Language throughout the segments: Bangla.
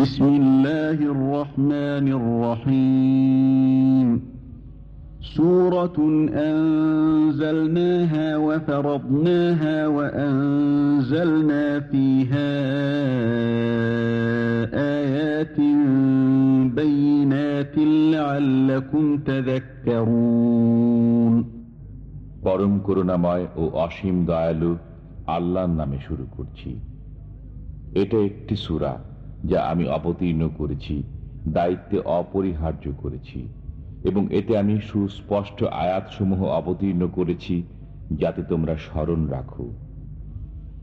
بسم الله الرحمن الرحيم سورة أنزلناها وفرضناها وأنزلنا فيها آيات بينات لعلكم تذكرون পরম করুণাময় ও অসীম দয়ালু আল্লাহর নামে শুরু করছি এটা একটি সূরা যা আমি অবতীর্ণ করেছি দায়িত্বে অপরিহার্য করেছি এবং এতে আমি সুস্পষ্ট আয়াতসমূহ অবতীর্ণ করেছি যাতে তোমরা স্মরণ রাখো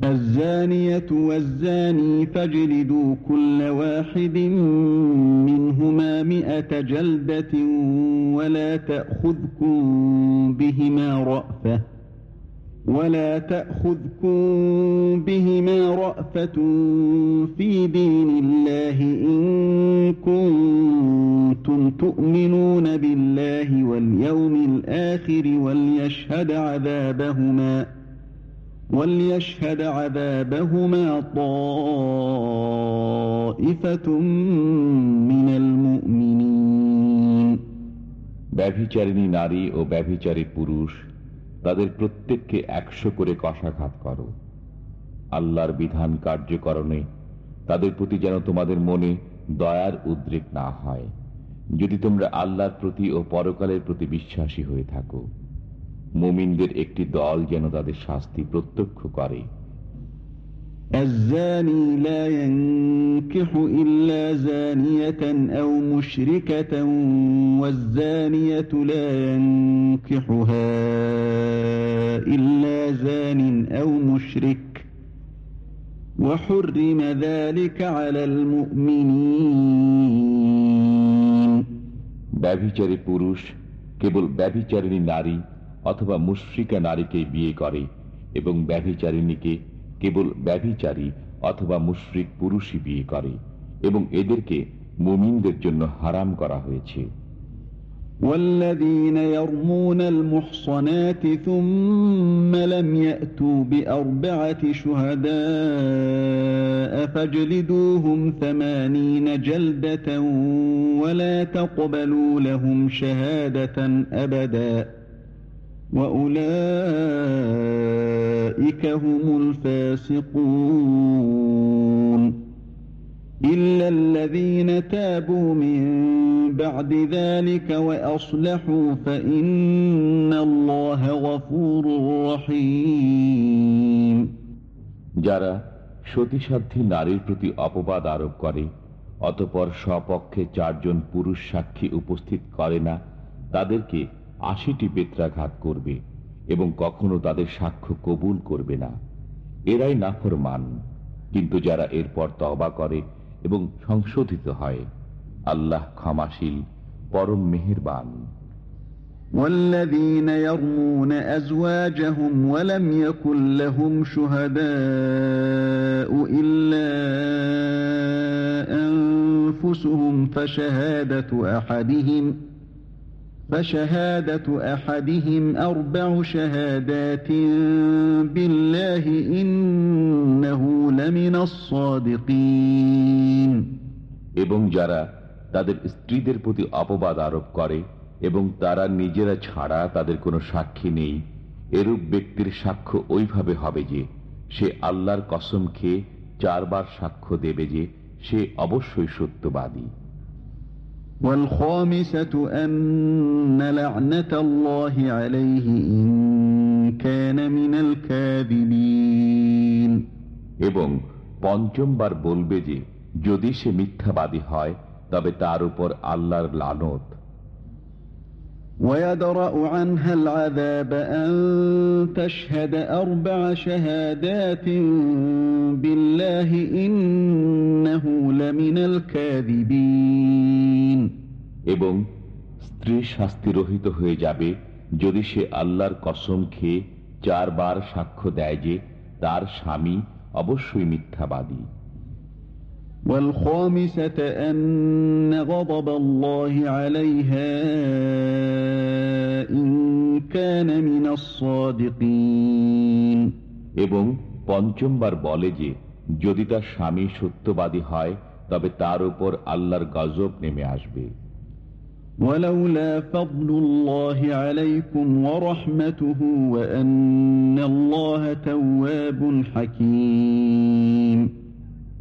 الزانية والزاني فاجلدوا كل واحد منهما مئة جلدة ولا تأخذكم بهما رأفة ولا تأخذكم بهما رأفة في دين الله إن كنتم تؤمنون بالله واليوم الآخر وليشهد عذابهما وليشهد عذابهما طائفة من المؤمنين ব্যভিচারিণী নারী ও ব্যভিচারী পুরুষ তাদের প্রত্যেককে একশো করে কষাঘাত করো। আল্লাহর বিধান কার্যকরণে তাদের প্রতি যেন তোমাদের মনে দয়ার উদ্রেক না হয়, যদি তোমরা আল্লাহর প্রতি ও পরকালের প্রতি বিশ্বাসী হয়ে থাকো। মুমিনদের একটি দল যেন তাদের শাস্তি প্রত্যক্ষ করে। الزاني لا ينكح إلا زانية أو مشركة والزانية لا ينكحها إلا زان أو مشرك وحرم ذلك على المؤمنين ব্যভিচারী পুরুষ কেবল ব্যভিচারিণী নারী অথবা মুশ্রিকা নারীকে বিয়ে করে এবং ব্যভিচারিণীকে কেবল ব্যভিচারী অথবা মুশ্রিক পুরুষই বিয়ে করে এবং এদেরকে মুমিনদের জন্য হারাম করা হয়েছে والذين يرمون المحصنات ثم لم يأتوا بأربعة شهداء فاجلدوهم ثمانين جلدة ولا تقبلوا لهم شهادة أبداً وأولئك هم الفاسقون إلا الذين تابوا من بعد ذلك وأصلحوا فإن الله غفور رحيم যারা সতীসাধ্যী নারীর প্রতি অপবাদ আরোপ করে অতপর স্বপক্ষে চারজন পুরুষ সাক্ষী উপস্থিত করে না তাদেরকে আশিটি বেত্রাঘাত করবে এবং কখনো তাদের সাক্ষ্য কবুল করবে না এরাই নাফর মান কিন্তু যারা এরপর তবা করে এবং সংশোধিত হয় আল্লাহ ক্ষমাশীল পরম মেহেরবান والذين يرمون أزواجهم ولم يكن لهم شهداء إلا أنفسهم فشهادة أحدهم فشهادة أحدهم أربع شهادات بالله إنه لمن الصادقين এবং যারা তাদের স্ত্রীদের প্রতি অপবাদ আরোপ করে এবং তারা নিজেরা ছাড়া তাদের কোনো সাক্ষী নেই এরূপ ব্যক্তির সাক্ষ্য ওইভাবে হবে যে সে আল্লাহর কসম খেয়ে চারবার সাক্ষ্য দেবে যে সে অবশ্যই সত্যবাদী والخامسة أن لعنة الله عليه إن كان من الكاذبين এবং পঞ্চমবার বলবে যে যদি সে মিথ্যাবাদী হয় তবে তার উপর আল্লাহর লানত ويدرأ عنها العذاب أن تشهد أربع شهادات بالله إنه لمن الكاذبين এবং স্ত্রী শাস্তিরহিত হয়ে যাবে যদি সে আল্লাহর কসম খেয়ে চারবার সাক্ষ্য দেয় যে তার স্বামী অবশ্যই মিথ্যাবাদী والخامسة أن غضب الله عليها إن كان من الصادقين এবং পঞ্চমবার বলে যে যদি তার স্বামী সত্যবাদী হয় তবে তার উপর আল্লাহর গজব নেমে আসবে ولولا فضل الله عليكم ورحمته وأن الله تواب حكيم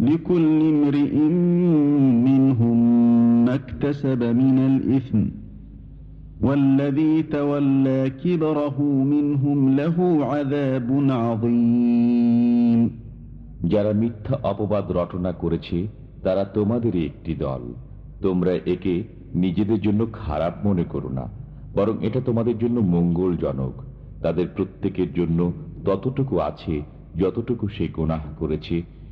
لكل امرئ منهم ما اكتسب من الإثم والذي تولى كبره منهم له عذاب عظيم যারা মিথ্যা অপবাদ রটনা করেছে তারা তোমাদেরই একটি দল তোমরা একে নিজেদের জন্য খারাপ মনে করো না বরং এটা তোমাদের জন্য মঙ্গলজনক তাদের প্রত্যেকের জন্য ততটুকু আছে যতটুকু সে গোনাহ করেছে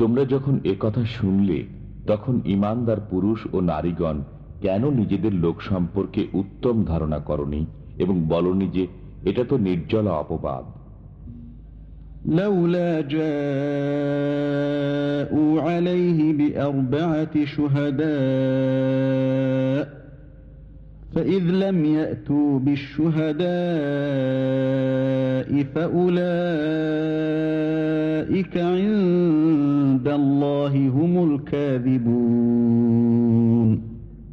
তোমরা যখন এ কথা শুনলে তখন ইমানদার পুরুষ ও নারীগণ কেন নিজেদের লোক সম্পর্কে উত্তম ধারণা করনি এবং বলনি যে এটা তো নির্জলা অপবাদ لولا جاءوا عليه بأربعة شهداء فإذ لم يأتوا بالشهداء فأولئك عند الله هم الكاذبون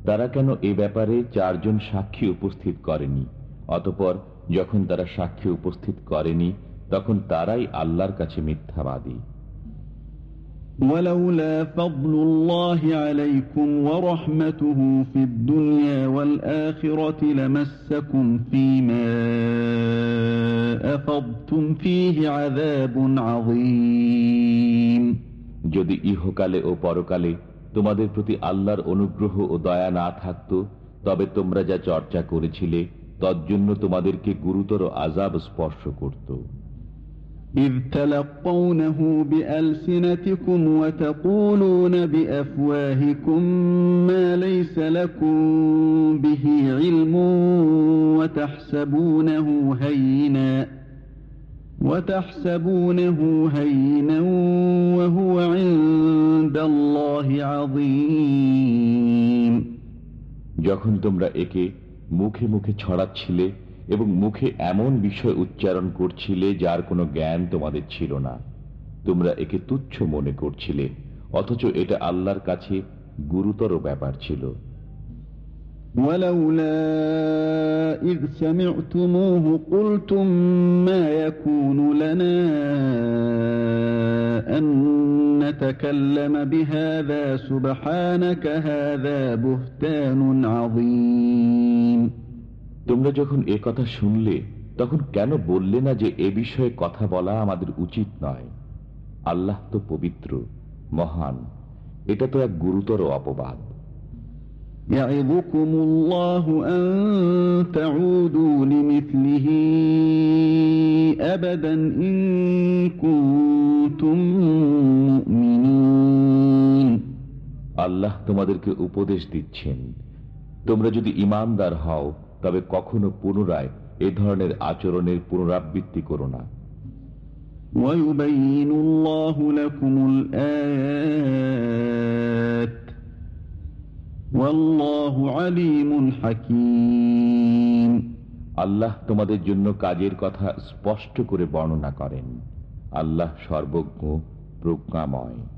তারা কেন এ ব্যাপারে চারজন সাক্ষী উপস্থিত করেনি অতপর যখন তারা সাক্ষী উপস্থিত করেনি তখন তারাই আল্লাহর কাছে মিথ্যাবাদী ولولا فضل الله عليكم ورحمته في الدنيا والآخرة لمسكم فيما أفضتم فيه عذاب عظيم যদি ইহকালে ও পরকালে তোমাদের প্রতি আল্লাহর অনুগ্রহ ও দয়া না থাকত তবে তোমরা যা চর্চা করেছিলে তজ্জন্য তোমাদেরকে গুরুতর আজাব স্পর্শ করত إذ تلقونه بألسنتكم وتقولون بأفواهكم ما ليس لكم به علم وتحسبونه هينا وتحسبونه هينا وهو عند الله عظيم যখন তোমরা একে মুখে মুখে ছড়াচ্ছিলে এবং মুখে এমন বিষয় উচ্চারণ করছিলে যার কোনো জ্ঞান তোমাদের ছিল না তোমরা একে তুচ্ছ মনে করছিলে অথচ এটা আল্লাহর কাছে গুরুতর ব্যাপার ছিল ولولا إذ سمعتموه قلتم ما يكون لنا أن نتكلم بهذا سبحانك هذا بهتان عظيم তোমরা যখন এ কথা শুনলে তখন কেন বললে না যে এ বিষয়ে কথা বলা আমাদের উচিত নয় আল্লাহ তো পবিত্র মহান এটা তো এক গুরুতর অপবাদ يعظكم الله أن تعودوا لمثله أبدا إن كنتم مؤمنين আল্লাহ তোমাদেরকে উপদেশ দিচ্ছেন তোমরা যদি ইমানদার হও তবে কখনো পুনরায় এ ধরনের আচরণের পুনরাবৃত্তি করো না। আল্লাহ তোমাদের জন্য কাজের কথা স্পষ্ট করে বর্ণনা করেন। আল্লাহ সর্বজ্ঞ প্রজ্ঞাময়।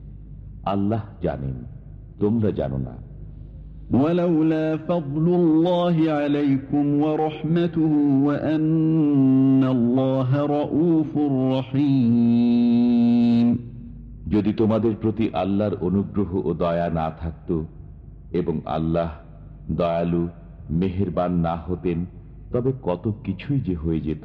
আল্লাহ জানেন তোমরা জানো না ولولا فضل الله عليكم ورحمته وأن الله رؤوف رحيم যদি তোমাদের প্রতি আল্লাহর অনুগ্রহ ও দয়া না থাকত এবং আল্লাহ দয়ালু মেহেরবান না হতেন তবে কত কিছুই যে হয়ে যেত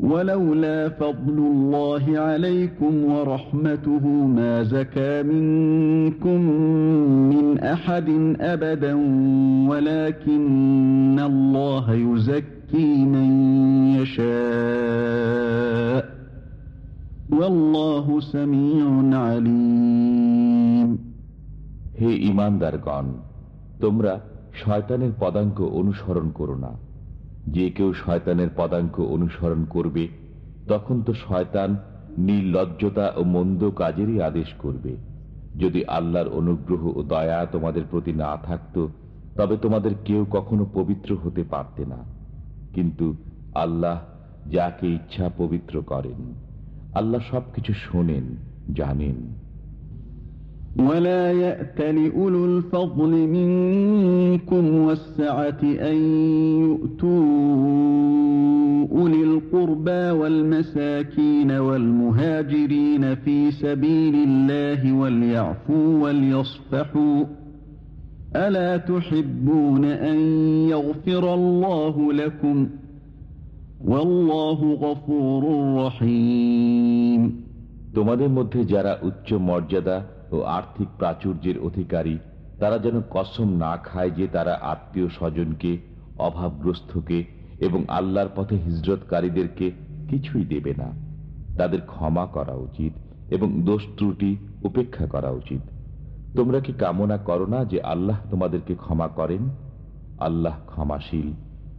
ولولا فضل الله عليكم ورحمته ما زكى منكم من أحد أبدا ولكن الله يزكي من يشاء والله سميع عليم হে ইমানদারগণ তোমরা শয়তানের পদাঙ্ক অনুসরণ করো না যে কেউ শয়তানের পদাঙ্ক অনুসরণ করবে, তখন তো শয়তান নির্লজ্জতা ও মন্দ কাজেরই আদেশ করবে। যদি আল্লাহর অনুগ্রহ ও দয়া তোমাদের প্রতি না থাকত, তবে তোমাদের কেউ কখনো পবিত্র হতে পারতে না। কিন্তু আল্লাহ যাকে ইচ্ছা পবিত্র করেন, আল্লাহ সবকিছু শোনেন, জানেন। ولا يأت لأولو الفضل منكم والسعة أن يؤتوا أولي القربى والمساكين والمهاجرين في سبيل الله وليعفوا وليصفحوا ألا تحبون أن يغفر الله لكم والله غفور رحيم তোমাদের মধ্যে যারা উচ্চ মর্যাদা ও আর্থিক প্রাচুর্যের অধিকারী, তারা যেন কসম না খায় যে তারা আত্মীয় স্বজনকে, অভাবগ্রস্তকে এবং আল্লাহর পথে হিজরতকারীদেরকে কিছুই দেবে না। তাদের ক্ষমা করা উচিত এবং দোষ ত্রুটি উপেক্ষা করা উচিত। তোমরা কি কামনা করো না যে আল্লাহ তোমাদেরকে ক্ষমা করেন? আল্লাহ ক্ষমাশীল,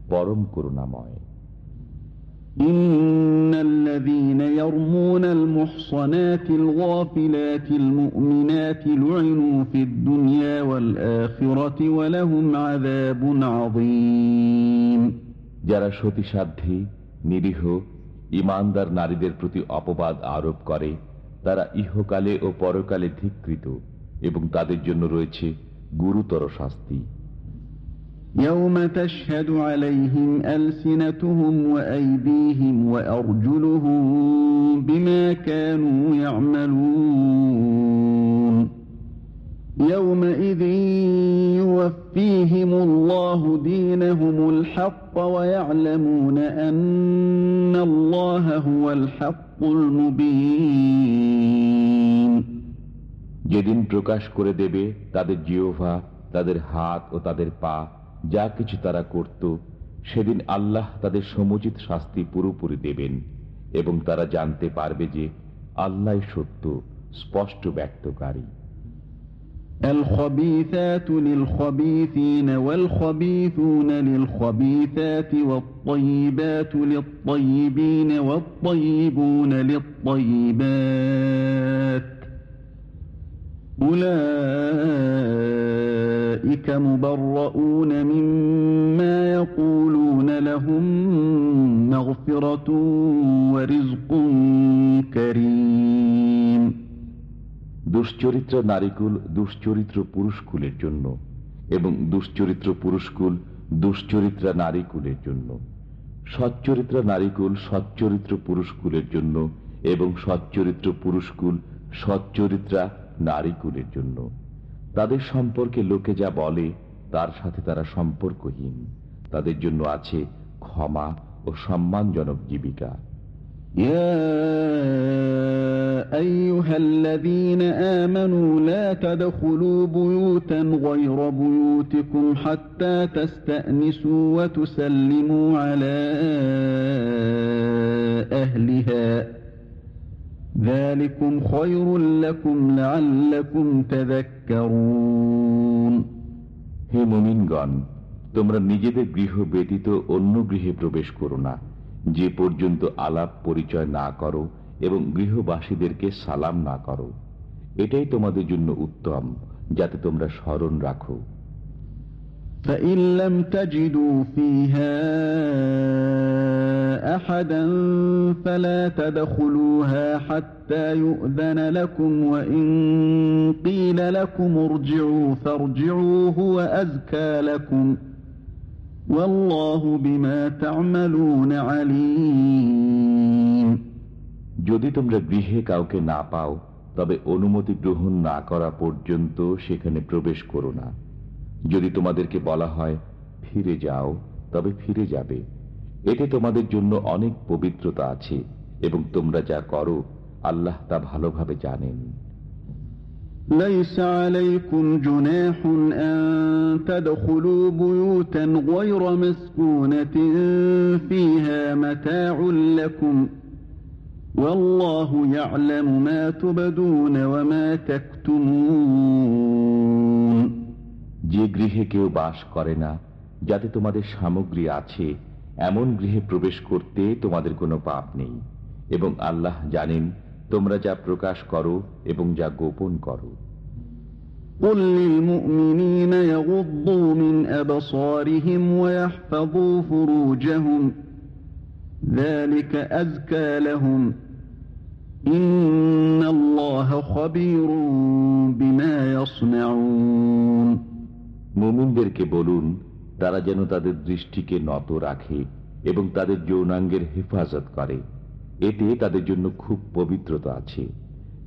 পরম করুণাময়। إن الذين يرمون المحصنات الغافلات المؤمنات لعنوا في الدنيا والآخرة ولهم عذاب عظيم যারা সতীসাধ্যী নিরীহ ইমানদার নারীদের প্রতি অপবাদ আরোপ করে তারা ইহকালে ও পরকালে ধিকৃত এবং তাদের জন্য রয়েছে গুরুতর শাস্তি يوم تشهد عليهم ألسنتهم وأيديهم وأرجلهم بما كانوا يعملون يومئذ يوفيهم الله دينهم الحق ويعلمون أن الله هو الحق المبين যেদিন প্রকাশ করে দেবে তাদের জিওভা তাদের হাত ও তাদের পা যা কিছু তারা করত সেদিন আল্লাহ তাদের সমুচিত শাস্তি পুরোপুরি দেবেন এবং তারা জানতে পারবে যে আল্লাহ সত্য স্পষ্ট ব্যক্তকারী الخبيثات للخبيثين والخبيثون للخبيثات والطيبات للطيبين والطيبون للطيبات أولئك مبرؤون مما يقولون لهم مغفرة ورزق كريم দুশ্চরিত্র নারীকুল দুশ্চরিত্র পুরুষকুলের জন্য এবং দুশ্চরিত্র পুরুষকুল দুশ্চরিত্রা নারীকুলের জন্য সচ্চরিত্র নারীকুল সচ্চরিত্র পুরুষকুলের জন্য এবং সচ্চরিত্র পুরুষকুল সচ্চরিত্রা নারীকুলের জন্য তাদের সম্পর্কে লোকে যা বলে তার সাথে তারা সম্পর্কহীন তাদের জন্য আছে ক্ষমা ও সম্মানজনক জীবিকা يا أيها الذين آمنوا لا تدخلوا بيوتا غير بيوتكم حتى تستأنسوا وتسلموا على أهلها হে মুমিনগণ, তোমরা নিজেদের গৃহ ব্যতীত অন্য গৃহে প্রবেশ করো না। যে পর্যন্ত আলাপ পরিচয় না করো এবং গৃহবাসীদেরকে সালাম না করো, এটাই তোমাদের জন্য উত্তম, যাতে তোমরা স্মরণ রাখো। فإن لم تجدوا فيها أحدا فلا تدخلوها حتى يؤذن لكم وإن قيل لكم ارجعوا فارجعوا هو أزكى لكم والله بما تعملون عليم যদি তোমরা গৃহে কাউকে না পাও তবে অনুমতি গ্রহণ না করা পর্যন্ত সেখানে প্রবেশ করো না যদি তোমাদেরকে বলা হয় ফিরে যাও তবে ফিরে যাবে এতে তোমাদের জন্য অনেক পবিত্রতা আছে এবং তোমরা যা করো আল্লাহ তা ভালোভাবে জানেন ليس عليكم جناح أن تدخلوا بيوتا غير مسكونة فيها متاع لكم والله يعلم ما تبدون وما تكتمون যে গৃহে কেউ বাস করে না যাতে তোমাদের সামগ্রী আছে এমন গৃহে প্রবেশ করতে তোমাদের কোনো পাপ নেই এবং আল্লাহ জানেন তোমরা যা প্রকাশ করো এবং যা গোপন করো قل للمؤمنين يغضوا من أبصارهم ويحفظوا فروجهم ذلك أزكى لهم إن الله خبير بما يصنعون মুমিনদেরকে বলুন তারা যেন তাদের দৃষ্টিকে নত রাখে এবং তাদের যৌনাঙ্গের হেফাজত করে এতে তাদের জন্য খুব পবিত্রতা আছে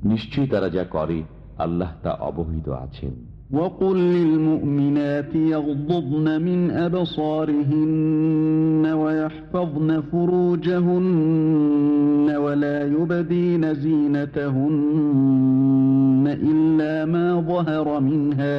নিশ্চয়ই তারা যা করে আল্লাহ তা অবহিত আছেন وقل للمؤمنات يغضضن من أبصارهن ويحفظن فروجهن ولا يبدين زينتهن إلا ما ظهر منها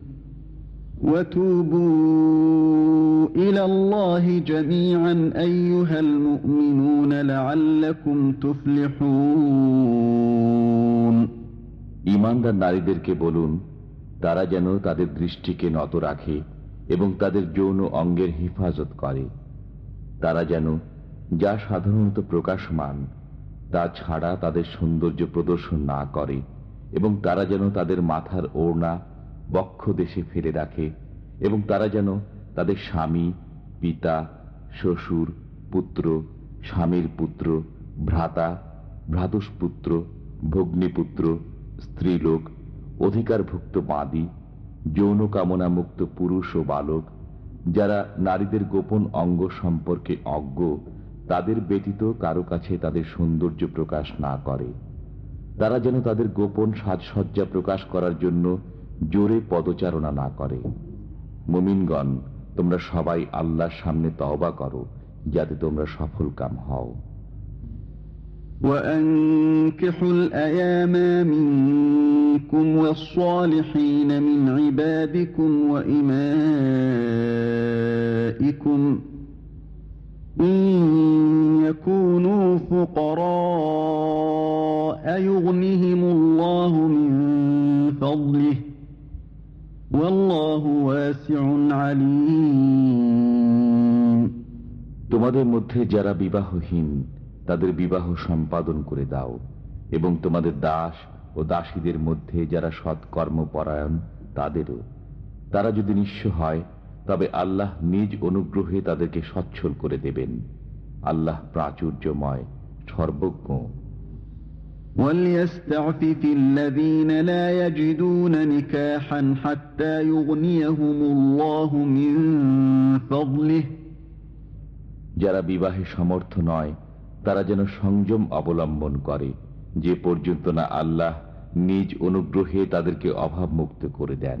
وتوبوا إلى الله جميعا أيها المؤمنون لعلكم تفلحون ইমানদার নারীদেরকে বলুন তারা যেন তাদের দৃষ্টিকে নত রাখে এবং তাদের যৌন অঙ্গের হেফাজত করে তারা যেন যা সাধারণত প্রকাশমান তা ছাড়া তাদের সৌন্দর্য প্রদর্শন না করে এবং তারা যেন তাদের মাথার ওড়না বক্ষ দেশে ফেলে রাখে এবং তারা যেন তাদের স্বামী, পিতা, শ্বশুর, পুত্র, স্বামীর পুত্র, ভ্রাতা, ভ্রাতুষ্পুত্র, ভগ্নীপুত্র, স্ত্রীলোক, অধিকারভুক্ত বাঁদি, যৌন কামনা মুক্ত পুরুষ ও বালক, যারা নারীদের গোপন অঙ্গ সম্পর্কে অজ্ঞ, তাদের ব্যতীত কারও কাছে তাদের সৌন্দর্য প্রকাশ না করে। তারা যেন তাদের গোপন সাজসজ্জা প্রকাশ করার জন্য জোরে পদচারণা না করে মুমিনগণ তোমরা সবাই আল্লাহর সামনে তওবা করো যাতে তোমরা সফল কাম হও وأنكحوا الأيام منكم والصالحين من عبادكم وإمائكم إن يكونوا فقراء يغنهم الله من فضله والله واسع عليم তোমাদের মধ্যে যারা বিবাহহীন, তাদের বিবাহ সম্পাদন করে দাও, এবং তোমাদের দাস ও দাসীদের মধ্যে যারা সৎকর্মপরায়ণ, তাদেরও। তারা যদি নিঃস্ব হয়, তবে আল্লাহ নিজ অনুগ্রহে তাদেরকে সচ্ছল করে দেবেন। আল্লাহ প্রাচুর্যময়, সর্বজ্ঞ। وليستعفف الذين لا يجدون نكاحا حتى يغنيهم الله من فضله যারা বিবাহে সমর্থ নয় তারা যেন সংযম অবলম্বন করে যে পর্যন্ত না আল্লাহ নিজ অনুগ্রহে তাদেরকে অভাবমুক্ত করে দেন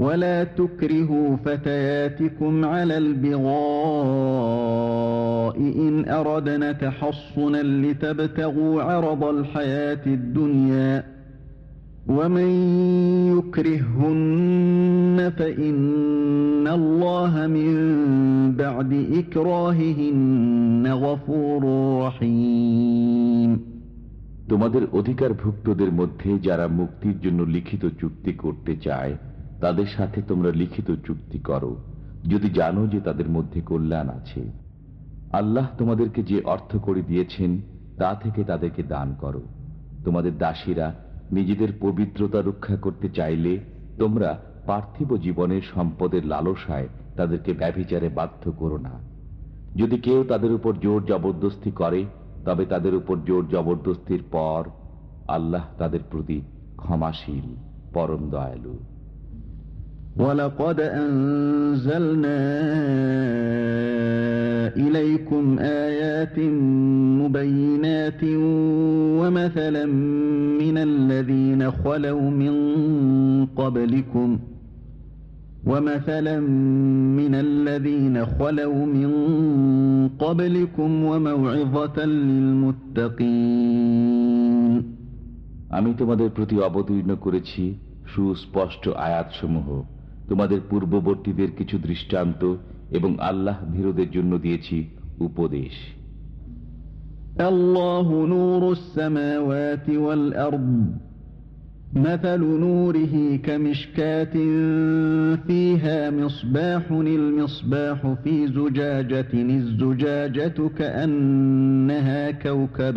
ولا تكرهوا فتياتكم على البغاء إن أردنا تحصنا لتبتغوا عرض الحياة الدنيا ومن يكرهن فإن الله من بعد إكراههن غفور رحيم তোমাদের অধিকারভুক্তদের মধ্যে যারা মুক্তির জন্য লিখিত চুক্তি করতে চায় তাদের সাথে তোমরা লিখিত চুক্তি করো, যদি জানো যে তাদের মধ্যে কল্যাণ আছে। আল্লাহ তোমাদেরকে যে অর্থ করে দিয়েছেন, তা থেকে তাদেরকে দান করো। তোমাদের দাসীরা নিজেদের পবিত্রতা রক্ষা করতে চাইলে তোমরা পার্থিব জীবনের সম্পদের লালসায় তাদেরকে ব্যভিচারে বাধ্য করো না। যদি কেউ তাদের উপর জোর জবরদস্তি করে, তবে তাদের উপর জোর জবরদস্তির পর আল্লাহ তাদের প্রতি ক্ষমাশীল, পরম দয়ালু। ولقد أنزلنا إليكم آيات مبينات ومثلا من الذين خلوا من قبلكم ومثلا من الذين خلوا من قبلكم وموعظة للمتقين আমি তোমাদের প্রতি অবতীর্ণ করেছি সুস্পষ্ট আয়াতসমূহ তোমাদের পূর্ববর্তীদের কিছু দৃষ্টান্ত এবং আল্লাহ ভীরদের জন্য দিয়েছি উপদেশ الله نور السماوات والأرض مثل نوره كمشكاة فيها مصباح المصباح في زجاجة الزجاجة كأنها كوكب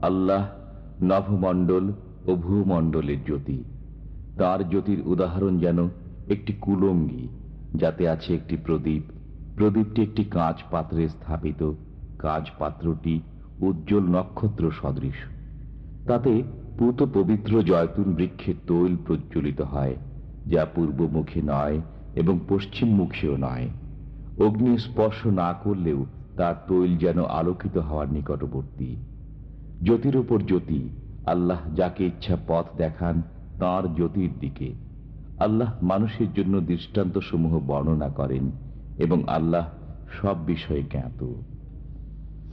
আল্লাহ নভমণ্ডল ও ভূমণ্ডলের জ্যোতি। তার জ্যোতির উদাহরণ যেন একটি কুলঙ্গি, যাতে আছে একটি প্রদীপ। প্রদীপটি একটি কাঁচ পাত্রে স্থাপিত। কাজ পাত্রটি উজ্জ্বল নক্ষত্র সদৃশ। তাতে পুত পবিত্র জয়তুন বৃক্ষের তৈল প্রজ্বলিত হয়, যা পূর্বমুখী নয় এবং পশ্চিমমুখীও নয়। অগ্নি স্পর্শ না করলেও তার তৈল যেন আলোকিত হওয়ার নিকটবর্তী। জ্যোতির উপর জ্যোতি, আল্লাহ যাকে ইচ্ছা পথ দেখান তার জ্যোতির দিকে। আল্লাহ মানুষের জন্য দৃষ্টান্তসমূহ বর্ণনা করেন এবং আল্লাহ সব বিষয়ে জ্ঞাত।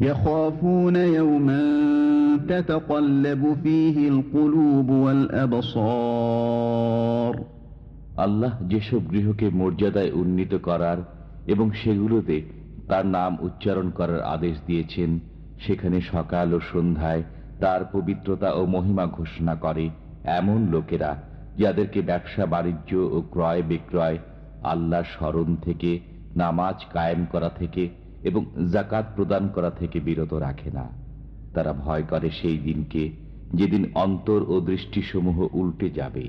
يخافون يوما تتقلب فيه القلوب والأبصار আল্লাহ যেসব গৃহকে মর্যাদায় উন্নীত করার এবং সেগুলোতে তার নাম উচ্চারণ করার আদেশ দিয়েছেন সেখানে সকাল ও সন্ধ্যায় তার পবিত্রতা ও মহিমা ঘোষণা করে এমন লোকেরা যাদেরকে ব্যবসা বাণিজ্য ও ক্রয় বিক্রয় আল্লাহ স্মরণ থেকে নামাজ কায়েম করা থেকে এবং জাকাত প্রদান করা থেকে বিরত রাখে না। তারা ভয় করে সেই দিনকে যেদিন অন্তর ও দৃষ্টিসমূহ উল্টে যাবে।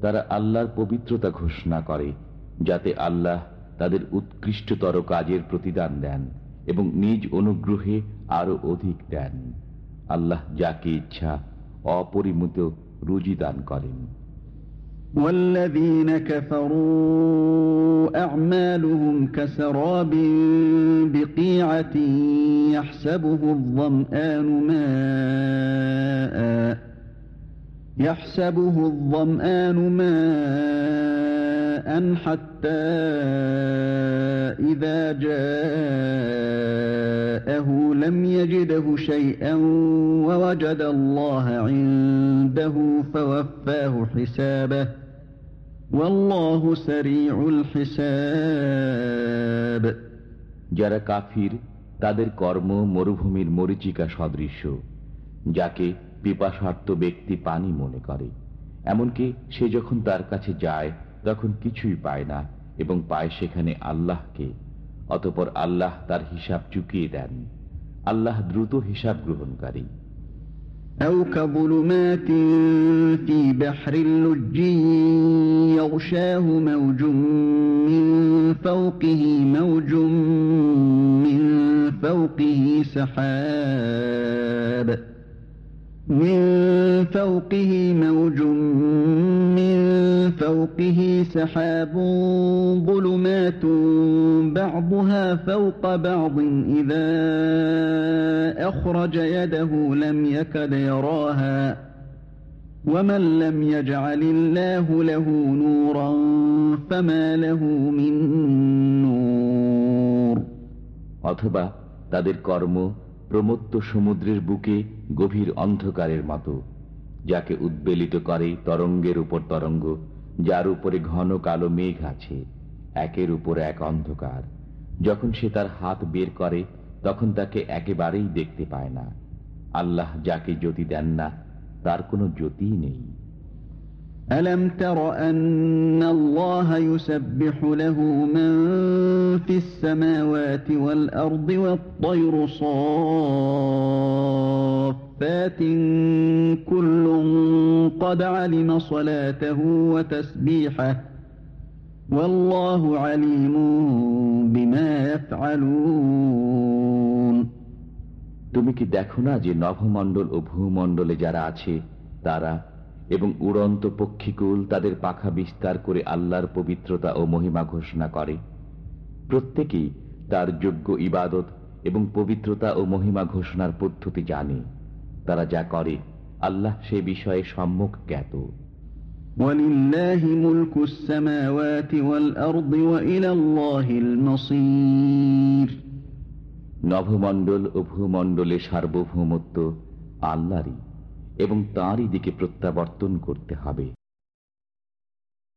তারা আল্লাহর পবিত্রতা ঘোষণা করে যাতে আল্লাহ তাদের উৎকৃষ্টতর কাজের প্রতিদান দেন এবং নিজ অনুগ্রহে আরো অধিক দেন আল্লাহ যাকে ইচ্ছা অপরিমিত রুজি দান করেন والذين كفروا أعمالهم كسراب بقيعة يحسبه الظمآن ماء يحسبه الظمآن ماء حتى إذا جاءه لم يجده شيئا ووجد الله عنده فوفاه حسابه والله سريع الحساب যারা কাফির তাদের কর্ম মরুভূমির মরিচিকা সদৃশ্য যাকে পিপাসার্থ ব্যক্তি পানি মনে করে এমনকি সে যখন তার কাছে যায় তখন কিছুই পায় না এবং পায় সেখানে আল্লাহকে অতপর আল্লাহ তার হিসাব চুকিয়ে দেন আল্লাহ দ্রুত হিসাব গ্রহণকারী أو كظلمات في بحر لج يغشاه موج من فوقه موج من فوقه سحاب من فوقه موج من فوقه سحاب ظلمات بعضها فوق بعض إذا أخرج يده لم يكد يراها ومن لم يجعل الله له نورا فما له من نور অথবা তাদের কর্ম প্রমত্ত সমুদ্রের বুকে গভীর অন্ধকারের মতো যাকে উদ্বেলিত করে তরঙ্গের উপর তরঙ্গ যার উপরে ঘন কালো মেঘ আছে, একের উপর এক অন্ধকার। যখন সে তার হাত বের করে, তখন তাকে একেবারেই দেখতে পায় না। আল্লাহ যাকে জ্যোতি দেন না, তার কোনো জ্যোতিই নেই। ألم تر أن الله يسبح له من في السماوات والأرض والطير صافات كل قد علم صلاته وتسبيحه والله عليم بما يفعلون তুমি কি দেখো না যে নভমণ্ডল ও ভূমণ্ডলে যারা আছে তারা এবং উড়ন্ত পক্ষীকুল তাদের পাখা বিস্তার করে আল্লাহর পবিত্রতা ও মহিমা ঘোষণা করে। প্রত্যেকেই তার যোগ্য ইবাদত এবং পবিত্রতা ও মহিমা ঘোষণার পদ্ধতি জানে। তারা যা করে আল্লাহ সে বিষয়ে সম্মুখ জ্ঞাত। নভমণ্ডল ও ভূমণ্ডলে সার্বভৌমত্ব আল্লাহরই। এবং তাঁরই দিকে প্রত্যাবর্তন করতে হবে।